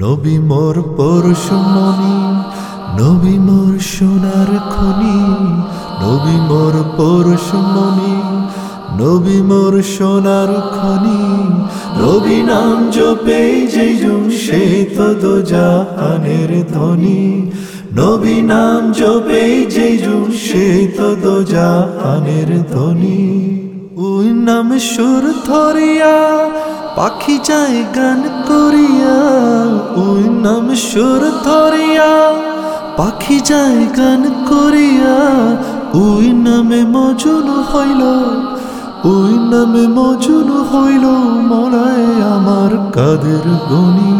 نبی مور پورشمنی نبی مور سونار مور پورس منی نبی مور سونار کن نبی نام جو پی جی تو دو جا دبی نام جو پے جیجو شوجا ہنر دھونی ئنام سور تھریا پاخی جائے گان کر سور دریا پاخی جائے گان کر مجن ہوئی نام مجھ ہوئی منائے ہمارے گنی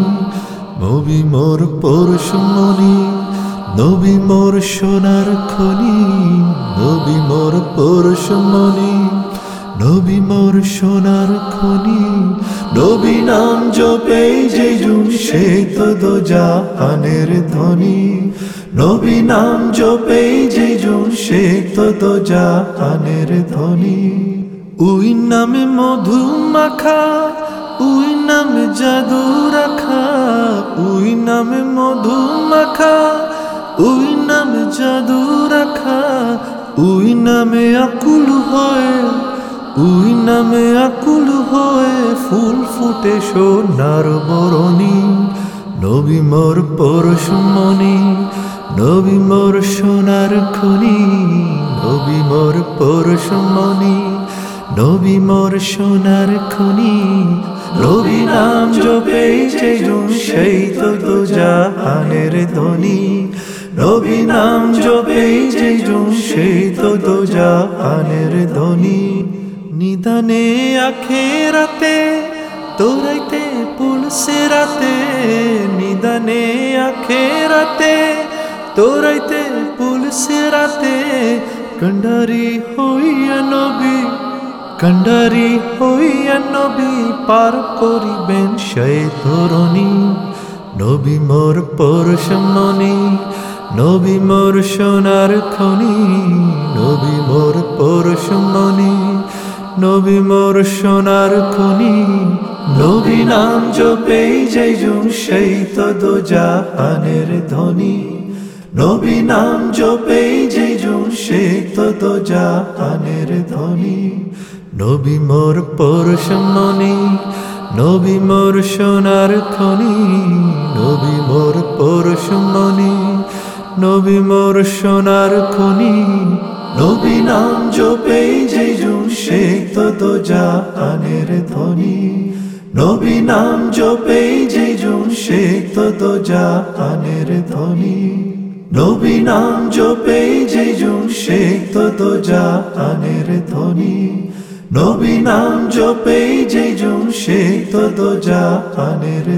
نبی مور پور سمنی نبی مور سونار نبی مور سونار بھی نام جو پے جیجو شو جا پان دھونی نبی نام جو پی جیجو شو جا پان دھونی ائ نام مدو مکھا ائنام جادو رکھا ائ نام مدھو مکھا ائ نام جادو رکھا ائ نام اکول ہو میں آ سنار برنی نبی مور پور سو منی نو مور سونارون جب جیجو سی تو دو جا دبی نام جب جی جی تو دو جا ہان دھونی تور پول تور پولرا تنڈاری ہوئے تورن مور پور سمنی نبی مور سونار تھنی نبی مور پور سمنی نوی مور سونار کنی نوی نام جو پے جیجو شی تو پانے دبی نام جو پے جی جی تو جا پان دبی مور پورس منی نوی مور سنار مور پورس منی نوی مور سنار کنی نوی نام جو پہ جیجو شا دھونی نبی نام جو پے جی جی تو دو جا دھونی نبی نام جو پے جی جم شی تو جا ان دھونی نبی نام جو پے جیجو شے تو دو جا پنیر